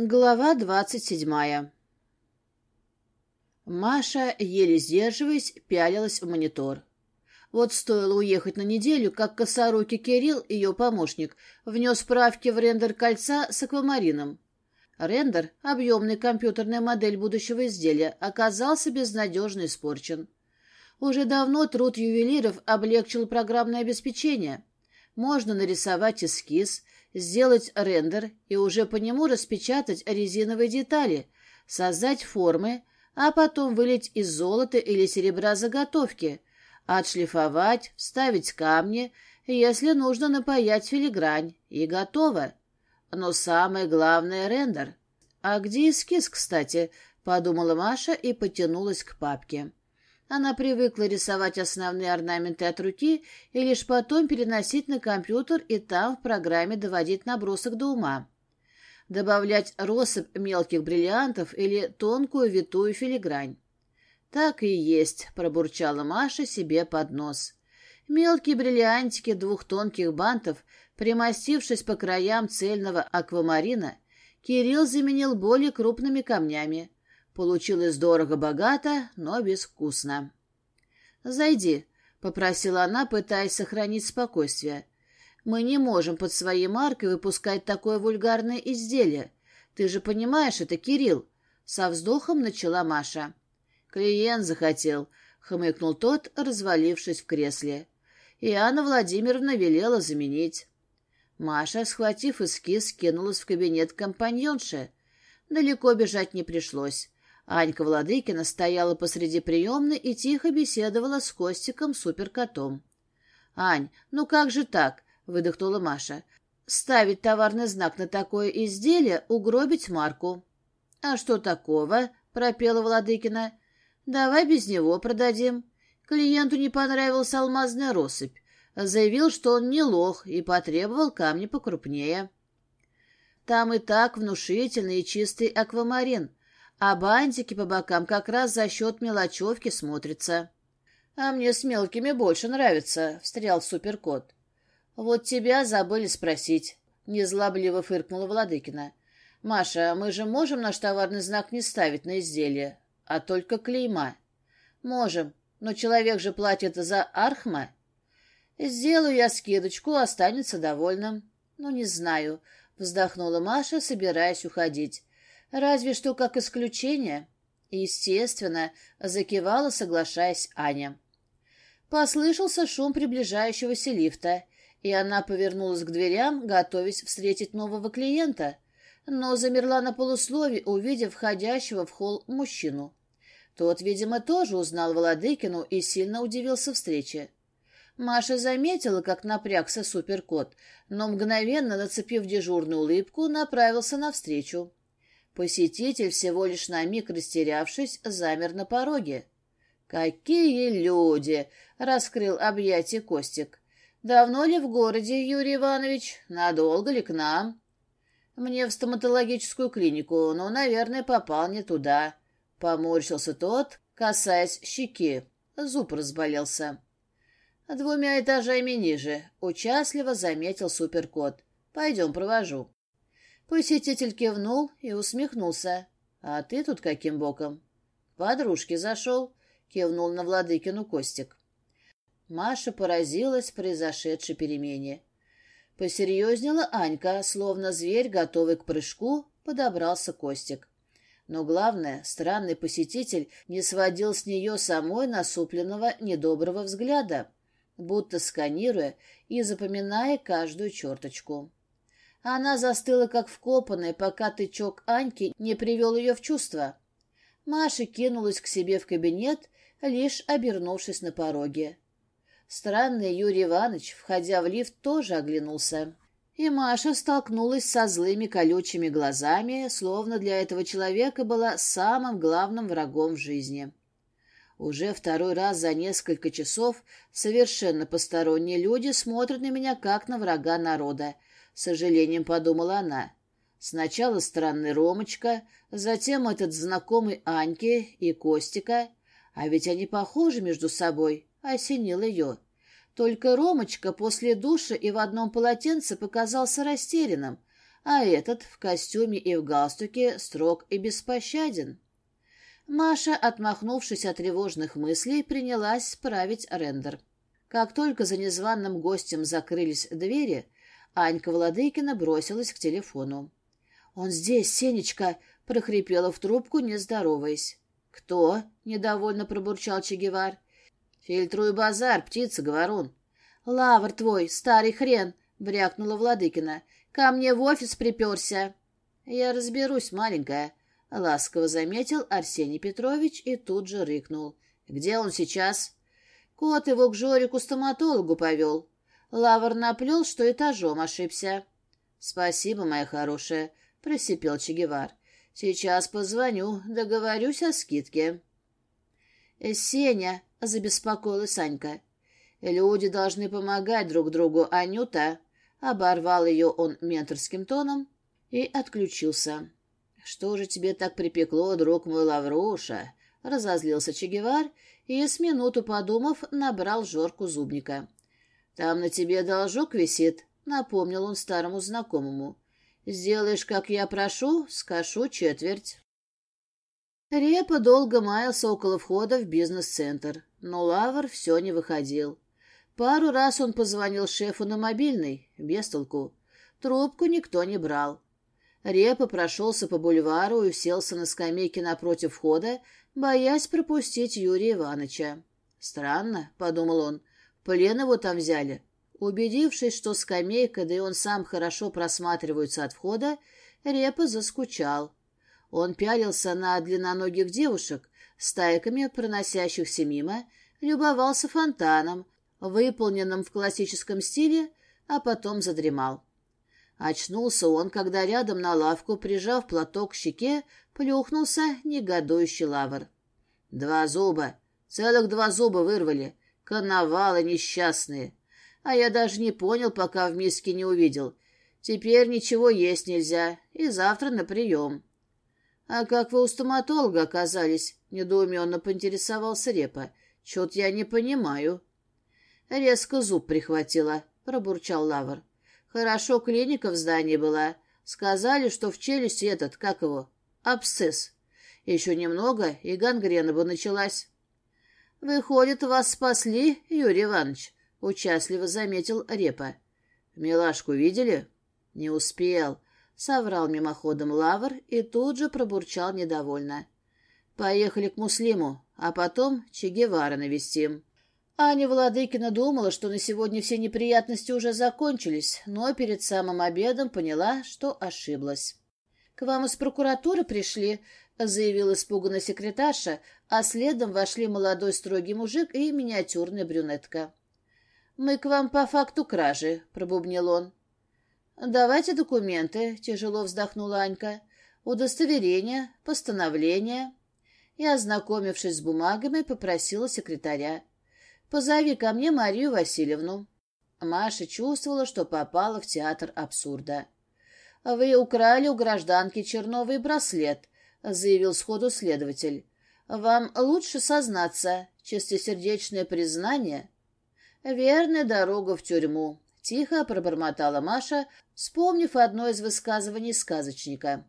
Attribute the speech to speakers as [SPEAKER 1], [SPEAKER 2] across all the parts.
[SPEAKER 1] Глава двадцать седьмая Маша, еле сдерживаясь, пялилась в монитор. Вот стоило уехать на неделю, как косорукий Кирилл, ее помощник, внес правки в рендер кольца с аквамарином. Рендер, объемная компьютерная модель будущего изделия, оказался безнадежно испорчен. Уже давно труд ювелиров облегчил программное обеспечение. Можно нарисовать эскиз – сделать рендер и уже по нему распечатать резиновые детали, создать формы, а потом вылить из золота или серебра заготовки, отшлифовать, вставить камни, если нужно напаять филигрань, и готово. Но самое главное — рендер. «А где эскиз, кстати?» — подумала Маша и потянулась к папке. Она привыкла рисовать основные орнаменты от руки и лишь потом переносить на компьютер и там в программе доводить набросок до ума. Добавлять россыпь мелких бриллиантов или тонкую витую филигрань. «Так и есть», — пробурчала Маша себе под нос. Мелкие бриллиантики двух тонких бантов, примостившись по краям цельного аквамарина, Кирилл заменил более крупными камнями — Получилось дорого-богато, но безвкусно. «Зайди», — попросила она, пытаясь сохранить спокойствие. «Мы не можем под своей маркой выпускать такое вульгарное изделие. Ты же понимаешь, это Кирилл!» Со вздохом начала Маша. «Клиент захотел», — хмыкнул тот, развалившись в кресле. И Анна Владимировна велела заменить. Маша, схватив эскиз, кинулась в кабинет компаньонши. Далеко бежать не пришлось. Анька Владыкина стояла посреди приемной и тихо беседовала с Костиком суперкотом. «Ань, ну как же так?» — выдохнула Маша. «Ставить товарный знак на такое изделие — угробить марку». «А что такого?» — пропела Владыкина. «Давай без него продадим». Клиенту не понравилась алмазная россыпь. Заявил, что он не лох, и потребовал камни покрупнее. Там и так внушительный и чистый аквамарин а бантики по бокам как раз за счет мелочевки смотрятся. «А мне с мелкими больше нравится», — встрял суперкот. «Вот тебя забыли спросить», — незлобливо фыркнула Владыкина. «Маша, мы же можем наш товарный знак не ставить на изделие, а только клейма?» «Можем, но человек же платит за архма». «Сделаю я скидочку, останется довольным». «Ну, не знаю», — вздохнула Маша, собираясь уходить разве что как исключение. Естественно, закивала, соглашаясь Аня. Послышался шум приближающегося лифта, и она повернулась к дверям, готовясь встретить нового клиента, но замерла на полуслове, увидев входящего в холл мужчину. Тот, видимо, тоже узнал Владыкину и сильно удивился встрече. Маша заметила, как напрягся суперкот, но мгновенно, нацепив дежурную улыбку, направился навстречу. Посетитель, всего лишь на миг растерявшись, замер на пороге. «Какие люди!» — раскрыл объятие Костик. «Давно ли в городе, Юрий Иванович? Надолго ли к нам?» «Мне в стоматологическую клинику, но, наверное, попал не туда». Поморщился тот, касаясь щеки. Зуб разболелся. «Двумя этажами ниже», — участливо заметил суперкот. «Пойдем, провожу». Посетитель кивнул и усмехнулся. «А ты тут каким боком?» «Подружки зашел», — кивнул на Владыкину Костик. Маша поразилась произошедшей перемене. Посерьезнела Анька, словно зверь, готовый к прыжку, подобрался Костик. Но главное, странный посетитель не сводил с нее самой насупленного недоброго взгляда, будто сканируя и запоминая каждую черточку. Она застыла, как вкопанная, пока тычок Аньки не привел ее в чувство. Маша кинулась к себе в кабинет, лишь обернувшись на пороге. Странный Юрий Иванович, входя в лифт, тоже оглянулся. И Маша столкнулась со злыми колючими глазами, словно для этого человека была самым главным врагом в жизни. Уже второй раз за несколько часов совершенно посторонние люди смотрят на меня как сожалением подумала она. Сначала странный Ромочка, затем этот знакомый Аньки и Костика. А ведь они похожи между собой, осенил ее. Только Ромочка после душа и в одном полотенце показался растерянным, а этот в костюме и в галстуке строг и беспощаден. Маша, отмахнувшись от тревожных мыслей, принялась справить рендер. Как только за незваным гостем закрылись двери, Анька Владыкина бросилась к телефону. «Он здесь, Сенечка!» — прохрипела в трубку, не здороваясь. «Кто?» — недовольно пробурчал Чегевар. Фильтруй базар, птица-говорун». «Лавр твой, старый хрен!» — брякнула Владыкина. «Ко мне в офис приперся». «Я разберусь, маленькая», — ласково заметил Арсений Петрович и тут же рыкнул. «Где он сейчас?» «Кот его к Жорику-стоматологу повел. Лавр наплел, что этажом ошибся. «Спасибо, моя хорошая», — просипел Чегевар. «Сейчас позвоню, договорюсь о скидке». «Э, «Сеня», — забеспокоилась Санька. «Люди должны помогать друг другу, Анюта», — оборвал ее он менторским тоном и отключился. «Что же тебе так припекло, друг мой Лавруша?» — разозлился Чегевар и, с минуту подумав, набрал Жорку Зубника. Там на тебе должок висит, напомнил он старому знакомому. Сделаешь, как я прошу, скашу четверть. Репа долго маялся около входа в бизнес-центр, но Лавр все не выходил. Пару раз он позвонил шефу на мобильный, без толку. Трубку никто не брал. Репа прошелся по бульвару и уселся на скамейке напротив входа, боясь пропустить Юрия Ивановича. «Странно», — подумал он, Пленного там взяли. Убедившись, что скамейка, да и он сам хорошо просматриваются от входа, Репа заскучал. Он пялился на длинноногих девушек, стайками проносящихся мимо, любовался фонтаном, выполненным в классическом стиле, а потом задремал. Очнулся он, когда рядом на лавку, прижав платок к щеке, плюхнулся негодующий лавр. «Два зуба! Целых два зуба вырвали! Коновалы несчастные. А я даже не понял, пока в миске не увидел. Теперь ничего есть нельзя, и завтра на прием. — А как вы у стоматолога оказались? — недоуменно поинтересовался Репа. — то я не понимаю. Резко зуб прихватила, — пробурчал Лавр. — Хорошо, клиника в здании была. Сказали, что в челюсти этот, как его, абсцесс. Еще немного, и гангрена бы началась. «Выходит, вас спасли, Юрий Иванович», — участливо заметил Репа. «Милашку видели?» «Не успел», — соврал мимоходом Лавр и тут же пробурчал недовольно. «Поехали к Муслиму, а потом Че Гевара навестим». Аня Владыкина думала, что на сегодня все неприятности уже закончились, но перед самым обедом поняла, что ошиблась. «К вам из прокуратуры пришли?» заявилась испуганная секретарша, а следом вошли молодой строгий мужик и миниатюрная брюнетка. «Мы к вам по факту кражи», — пробубнил он. «Давайте документы», — тяжело вздохнула Анька. «Удостоверение, постановление». И, ознакомившись с бумагами, попросила секретаря. «Позови ко мне Марию Васильевну». Маша чувствовала, что попала в театр абсурда. «Вы украли у гражданки черновый браслет», заявил сходу следователь. «Вам лучше сознаться. Чистосердечное признание...» «Верная дорога в тюрьму», — тихо пробормотала Маша, вспомнив одно из высказываний сказочника.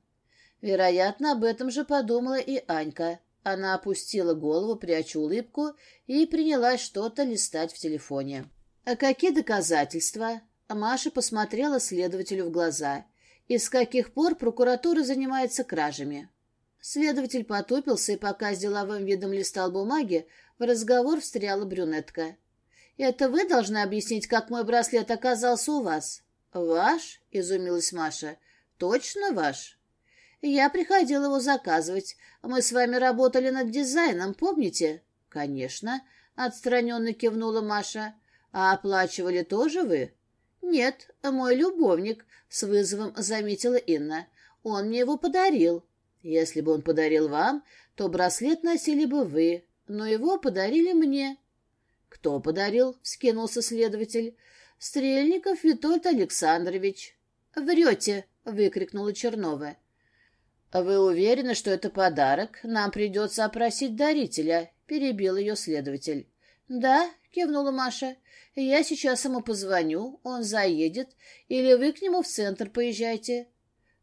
[SPEAKER 1] Вероятно, об этом же подумала и Анька. Она опустила голову, пряча улыбку, и принялась что-то листать в телефоне. «А какие доказательства?» Маша посмотрела следователю в глаза. «И с каких пор прокуратура занимается кражами?» Следователь потупился и, пока с деловым видом листал бумаги, в разговор встряла брюнетка. «Это вы должны объяснить, как мой браслет оказался у вас?» «Ваш?» — изумилась Маша. «Точно ваш?» «Я приходила его заказывать. Мы с вами работали над дизайном, помните?» «Конечно», — отстраненно кивнула Маша. «А оплачивали тоже вы?» «Нет, мой любовник», — с вызовом заметила Инна. «Он мне его подарил». Если бы он подарил вам, то браслет носили бы вы, но его подарили мне». «Кто подарил?» — вскинулся следователь. «Стрельников Витольд Александрович». «Врете!» — выкрикнула Чернова. «Вы уверены, что это подарок? Нам придется опросить дарителя», — перебил ее следователь. «Да», — кивнула Маша. «Я сейчас ему позвоню, он заедет, или вы к нему в центр поезжайте.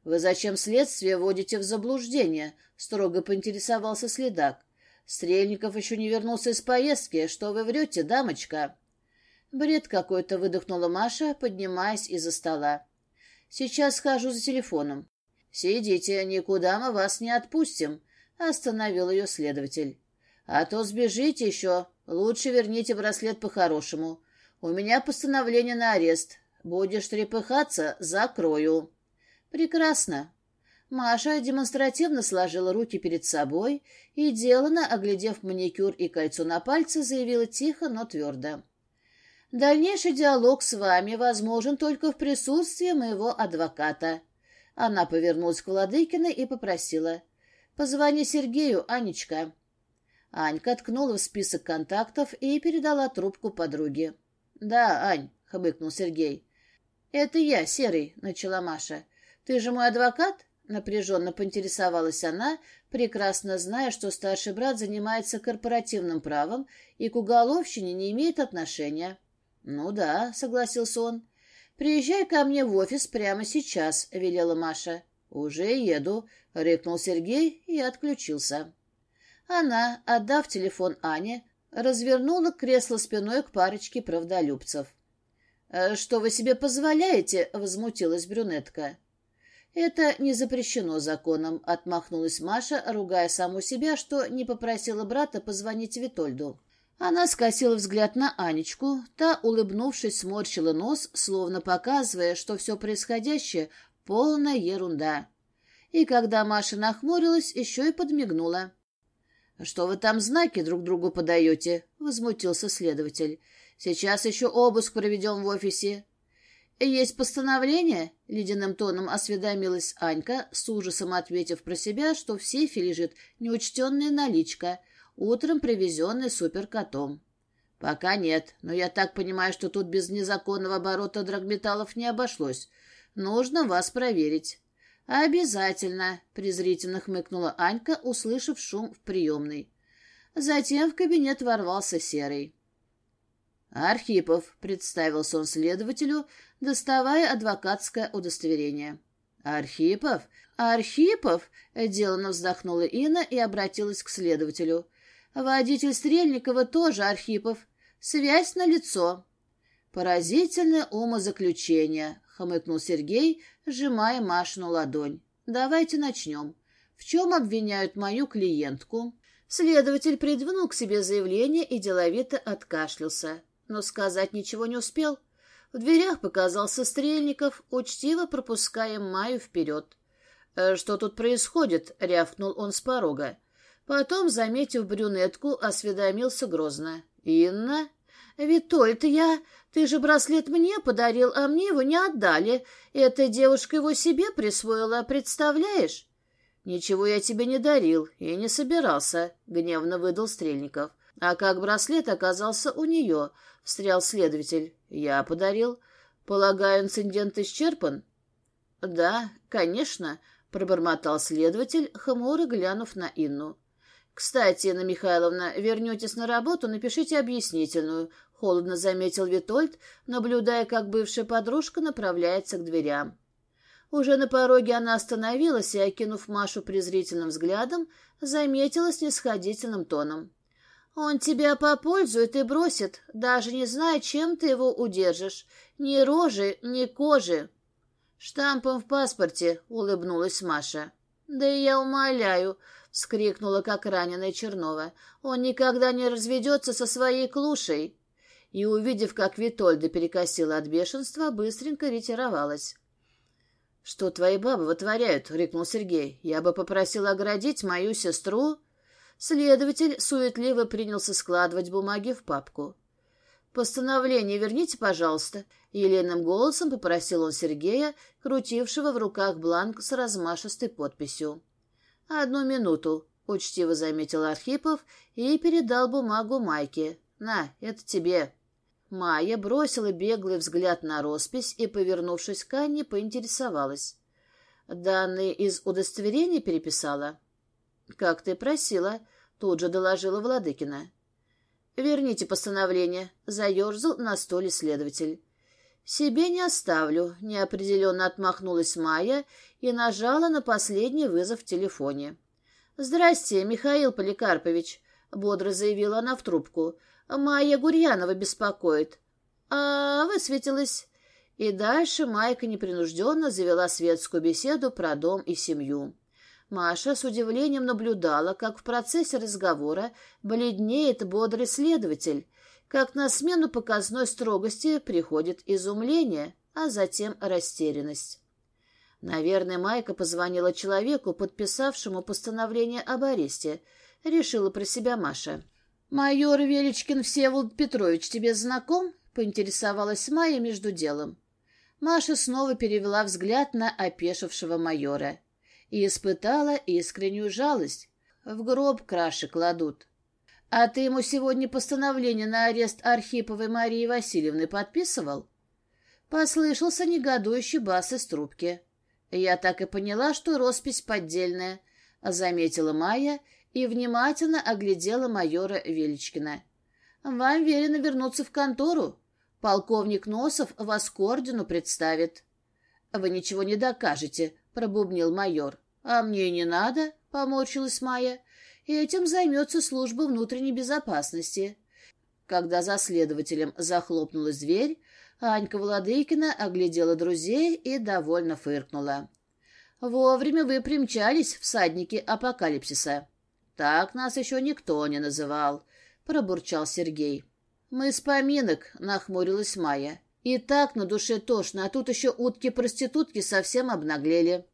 [SPEAKER 1] «Вы зачем следствие вводите в заблуждение?» — строго поинтересовался следак. «Стрельников еще не вернулся из поездки. Что вы врете, дамочка?» Бред какой-то выдохнула Маша, поднимаясь из-за стола. «Сейчас схожу за телефоном». «Сидите, никуда мы вас не отпустим», — остановил ее следователь. «А то сбежите еще. Лучше верните браслет по-хорошему. У меня постановление на арест. Будешь трепыхаться — закрою». прекрасно. Маша демонстративно сложила руки перед собой и, деланно оглядев маникюр и кольцо на пальце, заявила тихо, но твердо. «Дальнейший диалог с вами возможен только в присутствии моего адвоката». Она повернулась к Владыкиной и попросила. «Позвони Сергею, Анечка». Анька ткнула в список контактов и передала трубку подруге. «Да, Ань», — хмыкнул Сергей. «Это я, Серый», — начала Маша. «Ты же мой адвокат?» — напряженно поинтересовалась она, прекрасно зная, что старший брат занимается корпоративным правом и к уголовщине не имеет отношения. «Ну да», — согласился он. «Приезжай ко мне в офис прямо сейчас», — велела Маша. «Уже еду», — рыкнул Сергей и отключился. Она, отдав телефон Ане, развернула кресло спиной к парочке правдолюбцев. «Э, «Что вы себе позволяете?» — возмутилась брюнетка. «Это не запрещено законом», — отмахнулась Маша, ругая саму себя, что не попросила брата позвонить Витольду. Она скосила взгляд на Анечку, та, улыбнувшись, сморщила нос, словно показывая, что все происходящее — полная ерунда. И когда Маша нахмурилась, еще и подмигнула. «Что вы там знаки друг другу подаете?» — возмутился следователь. «Сейчас еще обыск проведем в офисе. «Есть постановление?» — ледяным тоном осведомилась Анька, с ужасом ответив про себя, что в сейфе лежит неучтенная наличка, утром привезенная суперкотом. «Пока нет, но я так понимаю, что тут без незаконного оборота драгметаллов не обошлось. Нужно вас проверить». «Обязательно», — презрительно хмыкнула Анька, услышав шум в приемной. Затем в кабинет ворвался Серый. «Архипов», — представился он следователю, доставая адвокатское удостоверение. «Архипов? Архипов?» — деланно вздохнула Инна и обратилась к следователю. «Водитель Стрельникова тоже Архипов. Связь на лицо. «Поразительное умозаключение», — хомыкнул Сергей, сжимая Машину ладонь. «Давайте начнем. В чем обвиняют мою клиентку?» Следователь придвинул к себе заявление и деловито откашлялся но сказать ничего не успел. В дверях показался Стрельников, учтиво пропуская Маю вперед. «Э, «Что тут происходит?» — рявкнул он с порога. Потом, заметив брюнетку, осведомился грозно. «Инна?» «Витольд, я... Ты же браслет мне подарил, а мне его не отдали. Эта девушка его себе присвоила, представляешь?» «Ничего я тебе не дарил и не собирался», — гневно выдал Стрельников. «А как браслет оказался у нее?» — встрял следователь. «Я подарил. Полагаю, инцидент исчерпан?» «Да, конечно», — пробормотал следователь, хмуро глянув на Инну. «Кстати, Инна Михайловна, вернетесь на работу, напишите объяснительную», — холодно заметил Витольд, наблюдая, как бывшая подружка направляется к дверям. Уже на пороге она остановилась и, окинув Машу презрительным взглядом, заметила снисходительным тоном. Он тебя попользует и бросит, даже не зная, чем ты его удержишь. Ни рожи, ни кожи. Штампом в паспорте, — улыбнулась Маша. Да и я умоляю, — вскрикнула, как раненая Чернова. Он никогда не разведется со своей клушей. И, увидев, как Витольда перекосила от бешенства, быстренько ретировалась. — Что твои бабы вытворяют? — рыкнул Сергей. — Я бы попросил оградить мою сестру... Следователь суетливо принялся складывать бумаги в папку. «Постановление верните, пожалуйста», — еленым голосом попросил он Сергея, крутившего в руках бланк с размашистой подписью. «Одну минуту», — учтиво заметил Архипов и передал бумагу Майке. «На, это тебе». Майя бросила беглый взгляд на роспись и, повернувшись к Анне, поинтересовалась. «Данные из удостоверения переписала?» «Как ты просила», — тут же доложила Владыкина. «Верните постановление», — заерзал на столе следователь. «Себе не оставлю», — неопределенно отмахнулась Майя и нажала на последний вызов в телефоне. «Здрасте, Михаил Поликарпович», — бодро заявила она в трубку. «Майя Гурьянова беспокоит». «А высветилась». И дальше Майка непринужденно завела светскую беседу про дом и семью. Маша с удивлением наблюдала, как в процессе разговора бледнеет бодрый следователь, как на смену показной строгости приходит изумление, а затем растерянность. Наверное, Майка позвонила человеку, подписавшему постановление об аресте, решила про себя Маша. «Майор Величкин Всеволод Петрович тебе знаком?» — поинтересовалась Майя между делом. Маша снова перевела взгляд на опешившего майора — и испытала искреннюю жалость. В гроб краши кладут. А ты ему сегодня постановление на арест Архиповой Марии Васильевны подписывал? Послышался негодующий бас из трубки. Я так и поняла, что роспись поддельная, заметила Майя и внимательно оглядела майора Величкина. Вам велено вернуться в контору. Полковник Носов вас к ордену представит. Вы ничего не докажете, пробубнил майор. «А мне не надо?» — поморщилась Майя. «Этим займется служба внутренней безопасности». Когда за следователем захлопнулась дверь, Анька Владыкина оглядела друзей и довольно фыркнула. «Вовремя вы примчались, всадники апокалипсиса». «Так нас еще никто не называл», — пробурчал Сергей. «Мы с поминок», — нахмурилась Майя. И так на душе тошно, а тут еще утки-проститутки совсем обнаглели.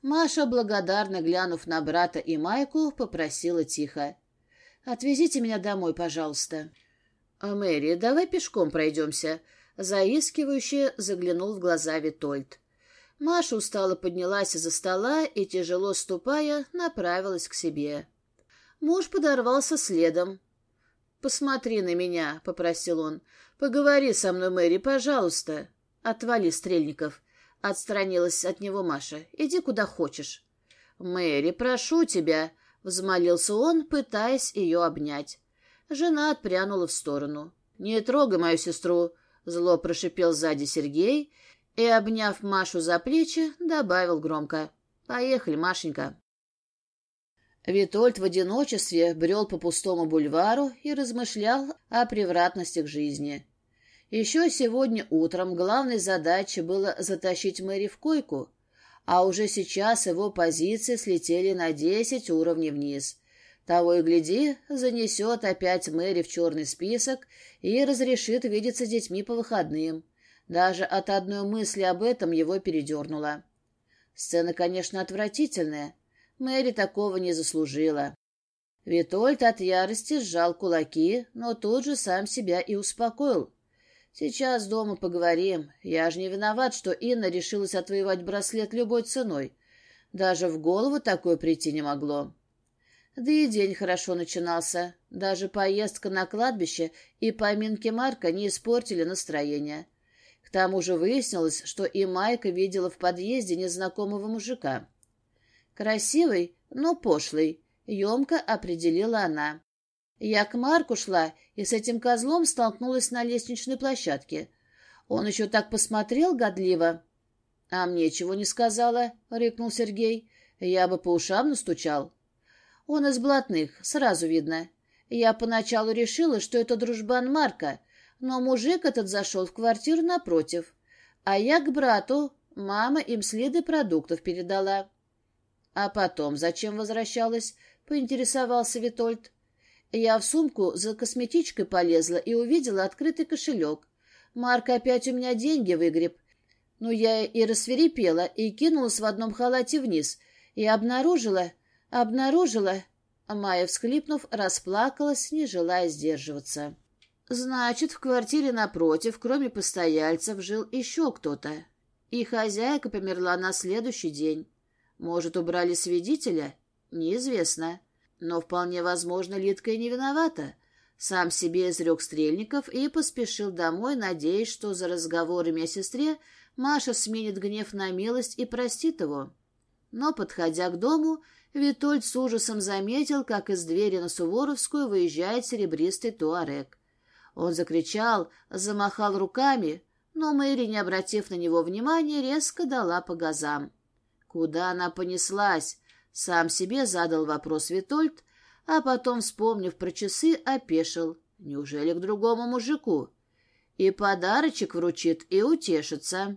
[SPEAKER 1] Маша, благодарно глянув на брата и Майку, попросила тихо. «Отвезите меня домой, пожалуйста». «А «Мэри, давай пешком пройдемся», — заискивающе заглянул в глаза Витольд. Маша устало поднялась из-за стола и, тяжело ступая, направилась к себе. Муж подорвался следом. «Посмотри на меня», — попросил он. «Поговори со мной, Мэри, пожалуйста». «Отвали, Стрельников», — отстранилась от него Маша. «Иди куда хочешь». «Мэри, прошу тебя», — взмолился он, пытаясь ее обнять. Жена отпрянула в сторону. «Не трогай мою сестру», — зло прошипел сзади Сергей и, обняв Машу за плечи, добавил громко. «Поехали, Машенька». Витольд в одиночестве брел по пустому бульвару и размышлял о превратностях жизни. Еще сегодня утром главной задачей было затащить Мэри в койку, а уже сейчас его позиции слетели на десять уровней вниз. Того и гляди, занесет опять Мэри в черный список и разрешит видеться с детьми по выходным. Даже от одной мысли об этом его передернуло. Сцена, конечно, отвратительная, Мэри такого не заслужила. Витольд от ярости сжал кулаки, но тут же сам себя и успокоил. «Сейчас дома поговорим. Я же не виноват, что Инна решилась отвоевать браслет любой ценой. Даже в голову такое прийти не могло». Да и день хорошо начинался. Даже поездка на кладбище и поминки Марка не испортили настроение. К тому же выяснилось, что и Майка видела в подъезде незнакомого мужика. Красивый, но пошлый, емко определила она. Я к Марку шла и с этим козлом столкнулась на лестничной площадке. Он еще так посмотрел годливо. — А мне чего не сказала? — рыкнул Сергей. — Я бы по ушам настучал. Он из блатных, сразу видно. Я поначалу решила, что это дружбан Марка, но мужик этот зашел в квартиру напротив. А я к брату, мама им следы продуктов передала. А потом зачем возвращалась? — поинтересовался Витольд. Я в сумку за косметичкой полезла и увидела открытый кошелек. Марк опять у меня деньги выгреб. Ну, я и рассверепела, и кинулась в одном халате вниз. И обнаружила... обнаружила... Майя, всхлипнув, расплакалась, не желая сдерживаться. Значит, в квартире напротив, кроме постояльцев, жил еще кто-то. И хозяйка померла на следующий день. Может, убрали свидетеля? Неизвестно. Но вполне возможно, Литка и не виновата. Сам себе изрек Стрельников и поспешил домой, надеясь, что за разговорами о сестре Маша сменит гнев на милость и простит его. Но, подходя к дому, Витольд с ужасом заметил, как из двери на Суворовскую выезжает серебристый туарек. Он закричал, замахал руками, но Мэри, не обратив на него внимания, резко дала по газам. Куда она понеслась? Сам себе задал вопрос Витольд, а потом, вспомнив про часы, опешил. Неужели к другому мужику? И подарочек вручит, и утешится.